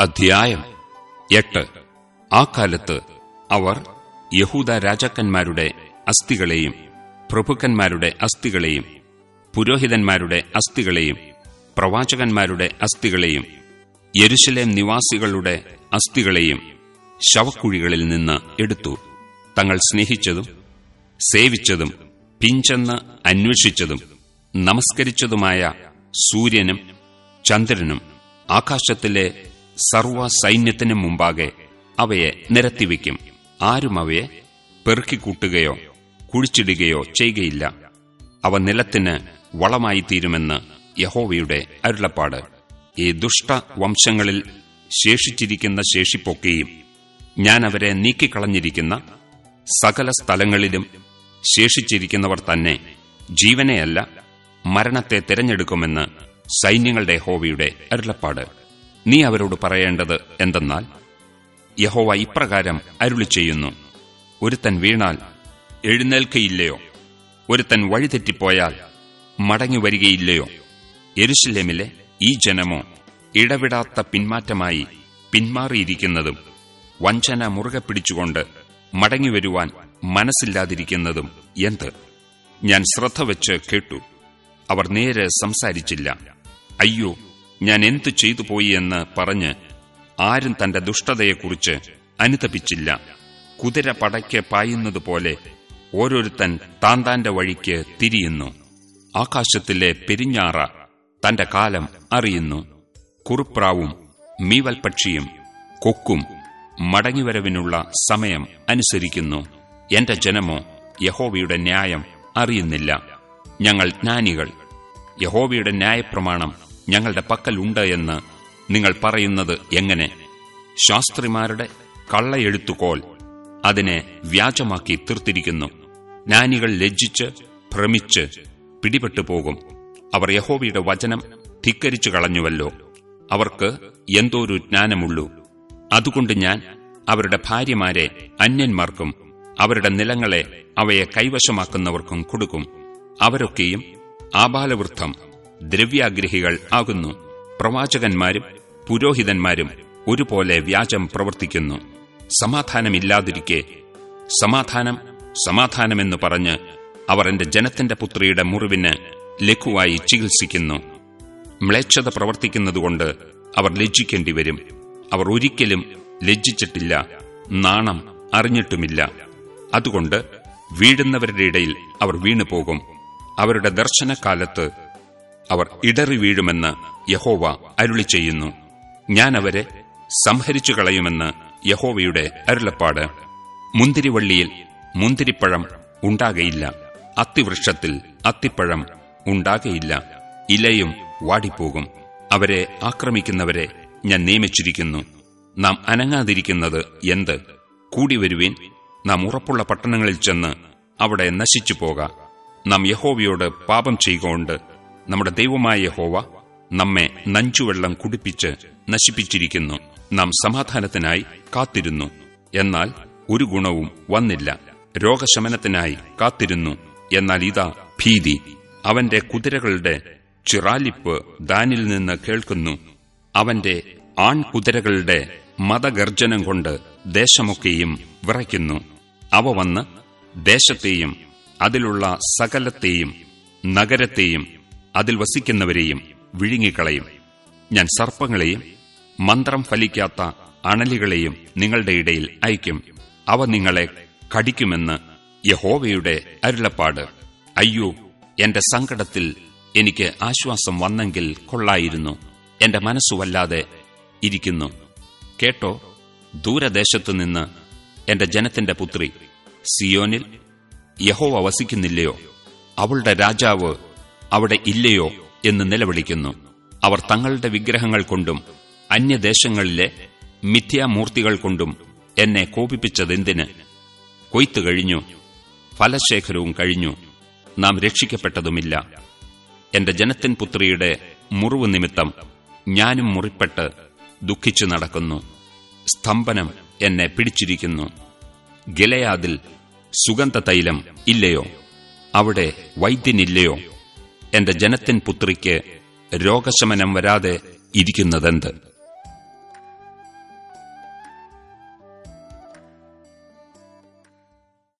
അധ്യായം എട്ട്. ആ കാലത്ത് അവർ യഹൂദ രാജാക്കന്മാരുടെ അസ്ഥികളെയും പ്രഭുക്കന്മാരുടെ അസ്ഥികളെയും പുരോഹിതന്മാരുടെ അസ്ഥികളെയും പ്രവാചകന്മാരുടെ അസ്ഥികളെയും യരുശലേം നിവാസികളുടെ അസ്ഥികളെയും ശവക്കുഴികളിൽ നിന്ന് എടുത്തു. തങ്ങൾ സ്നേഹിച്ചതും സേവിച്ചതും പിഞ്ചെന്ന് അന്വേഷിച്ചതും നമസ്കരിച്ചതുമായ സൂര്യനും ചന്ദ്രനും ആകാശത്തിലെ സർവ സൈന്യത്തിനു മുമ്പാകെ അവയെ നിരത്തിവെക്കും ആരും അവയെ പെറുക്കിക്കൂട്ടുകയോ കുഴിച്ചിടുകയോ ചെയ്യുകയില്ല അവ നിലത്തിന് വളമായി തീരുമെന്ന് യഹോവയുടെ അരുളപ്പാട്. ഈ ദുഷ്ട വംശങ്ങളിൽ ശേഷിച്ചിരിക്കുന്ന ശേഷിപ്പൊക്കെയും ഞാൻ അവരെ നീക്കിക്കളഞ്ഞിരിക്കുന്ന സകല സ്ഥലങ്ങളിലും ശേഷിച്ചിരിക്കുന്നവർ തന്നെ ജീവനെയല്ല മരണത്തെ തിരഞ്ഞെടുക്കുമെന്ന് സൈന്യങ്ങളുടെ ഹോവിയുടെ അരുളപ്പാട്. നീ അവരോട് പറയേണ്ടത് എന്തെന്നാൽ യഹോവ ഇപ്രകാരം അരുളി ചെയ്യുന്നു. ഒരുത്തൻ വീണാൽ എഴുന്നേൽക്കയില്ലയോ? ഒരുത്തൻ വഴിതെറ്റിപ്പോയാൽ മടങ്ങി വരികയില്ലയോ എരുശലേമിലെ ഈ ജനമോ ഇടവിടാത്ത പിന്മാറ്റമായി പിന്മാറിയിരിക്കുന്നതും വഞ്ചന മുറുകെ പിടിച്ചുകൊണ്ട് മടങ്ങിവരുവാൻ മനസ്സില്ലാതിരിക്കുന്നതും എന്ത്? ഞാൻ ശ്രദ്ധ വെച്ച് കേട്ടു. അവർ നേരെ സംസാരിച്ചില്ല. അയ്യോ ഞാൻ എന്തു ചെയ്തു പോയി എന്ന് പറഞ്ഞ് ആരും തന്റെ ദുഷ്ടതയെക്കുറിച്ച് അനുതപിച്ചില്ല. കുതിര പടയ്ക്ക് പായുന്നതുപോലെ ഓരോരുത്തൻ താന്താന്റെ വഴിക്ക് തിരിയുന്നു. ആകാശത്തിലെ പെരിഞ്ഞാറ തന്റെ കാലം അറിയുന്നു. കുറുപ്രാവും മീവൽപക്ഷിയും കൊക്കും മടങ്ങിവരവിനുള്ള സമയം അനുസരിക്കുന്നു. എന്റെ ജനമോ യഹോവയുടെ ന്യായം അറിയുന്നില്ല. ഞങ്ങൾ ജ്ഞാനികൾ. യഹോവയുടെ ന്യായപ്രമാണം ഞങ്ങളുടെ പക്കലുണ്ട് എന്ന് നിങ്ങൾ പറയുന്നത് എങ്ങനെ? ശാസ്ത്രിമാരുടെ കള്ളയെഴുത്തുകോൾ അതിനെ വ്യാജമാക്കി തീർത്തിരിക്കുന്നു. ജ്ഞാനികൾ ലജ്ജിച്ച് ഭ്രമിച്ച് പിടിപെട്ടു പോകും. അവർ യഹോവയുടെ വചനം ധിക്കരിച്ചു കളഞ്ഞുവല്ലോ. അവർക്ക് എന്തോരു ജ്ഞാനമുള്ളൂ. അതുകൊണ്ട് ഞാൻ അവരുടെ ഭാര്യമാരെ അന്യന്മാർക്കും അവരുടെ നിലങ്ങളെ അവയെ കൈവശമാക്കുന്നവർക്കും കൊടുക്കും. അവരൊക്കെയും ആബാലവൃദ്ധം. ദ്രവ്യാഗ്രഹികൾ ആകുന്നു. പ്രവാചകന്മാരും പുരോഹിതന്മാരും ഒരുപോലെ വ്യാജം പ്രവർത്തിക്കുന്നു. സമാധാനമില്ലാതിരിക്കെ സമാധാനം സമാധാനമെന്ന് പറഞ്ഞ് അവർ എന്റെ ജനത്തിന്റെ പുത്രിയുടെ മുറിവിന് ലഘുവായി ചികിത്സിക്കുന്നു. മ്ലേച്ഛത പ്രവർത്തിക്കുന്നതുകൊണ്ട് അവർ ലജ്ജിക്കേണ്ടി വരും അവർ ഒരിക്കലും ലജ്ജിച്ചിട്ടില്ല നാണം അറിഞ്ഞിട്ടുമില്ല. അതുകൊണ്ട് വീഴുന്നവരുടെ ഇടയിൽ അവർ വീണുപോകും. അവരുടെ ദർശനകാലത്ത് അവർ ഇടറി വീഴുമെന്ന് യഹോവ അരുളി ചെയ്യുന്നു ഞാൻ അവരെ സംഹരിച്ചു കളയുമെന്ന് യഹോവയുടെ അരുളപ്പാട്. മുന്തിരിവള്ളിയിൽ മുന്തിരിപ്പഴം ഉണ്ടാകയില്ല. അത്തിവൃക്ഷത്തിൽ അത്തിപ്പഴം ഉണ്ടാകയില്ല. ഇലയും വാടിപ്പോകും. അവരെ ആക്രമിക്കുന്നവരെ ഞാൻ നിയമിച്ചിരിക്കുന്നു. നാം അനങ്ങാതിരിക്കുന്നത് എന്ത്? കൂടി വരുവിൻ. നാം ഉറപ്പുള്ള പട്ടണങ്ങളിൽ ചെന്ന് അവിടെ നശിച്ചു പോകാം നാം യഹോവയോട് പാപം ചെയ്യുകൊണ്ട് നമ്മുടെ ദൈവമായ ഹോവ നമ്മെ നഞ്ചുവെള്ളം കുടിപ്പിച്ച് നശിപ്പിച്ചിരിക്കുന്നു. നാം സമാധാനത്തിനായി കാത്തിരുന്നു. എന്നാൽ ഒരു ഗുണവും വന്നില്ല. രോഗശമനത്തിനായി കാത്തിരുന്നു. എന്നാൽ ഇതാ ഭീതി. അവന്റെ കുതിരകളുടെ ചിറാലിപ്പ് ദാനിൽ നിന്ന് കേൾക്കുന്നു. അവന്റെ ആൺകുതിരകളുടെ മതഗർജനം കൊണ്ട് ദേശമൊക്കെയും വിറയ്ക്കുന്നു. അവ വന്ന് ദേശത്തെയും അതിലുള്ള സകലത്തെയും നഗരത്തെയും അതിൽ വസിക്കുന്നവരെയും വിഴുങ്ങിക്കളയും. ഞാൻ സർപ്പങ്ങളെയും മന്ത്രം ഫലിക്കാത്ത അണലികളെയും നിങ്ങളുടെ ഇടയിൽ അയക്കും അവ നിങ്ങളെ കടിക്കുമെന്ന് യഹോവയുടെ അരുളപ്പാട്. അയ്യോ എന്റെ സങ്കടത്തിൽ എനിക്ക് ആശ്വാസം വന്നെങ്കിൽ കൊള്ളായിരുന്നു. എന്റെ മനസ്സുവല്ലാതെ ഇരിക്കുന്നു. കേട്ടോ ദൂരദേശത്തു നിന്ന് എന്റെ ജനത്തിന്റെ പുത്രി സിയോനിൽ യഹോവ വസിക്കുന്നില്ലയോ? അവളുടെ രാജാവ് അവിടെ ഇല്ലയോ എന്ന് നിലവിളിക്കുന്നു. അവർ തങ്ങളുടെ വിഗ്രഹങ്ങൾ കൊണ്ടും അന്യദേശങ്ങളിലെ മിഥ്യാമൂർത്തികൾ കൊണ്ടും എന്നെ കോപിപ്പിച്ചതെന്തിന്? കൊയ്ത്തു കഴിഞ്ഞു ഫലശേഖരവും കഴിഞ്ഞു. നാം രക്ഷിക്കപ്പെട്ടതുമില്ല. എന്റെ ജനത്തിൻ പുത്രിയുടെ മുറിവ് നിമിത്തം ഞാനും മുറിപ്പെട്ട് ദുഃഖിച്ചു നടക്കുന്നു. സ്തംഭനം എന്നെ പിടിച്ചിരിക്കുന്നു. ഗിലയാദിൽ സുഗന്ധതൈലം ഇല്ലയോ? അവിടെ വൈദ്യനില്ലയോ എന്റെ ജനത്തിൻ പുത്രിക്ക് രോഗശമനം വരാതെ ഇരിക്കുന്നതെന്ത്?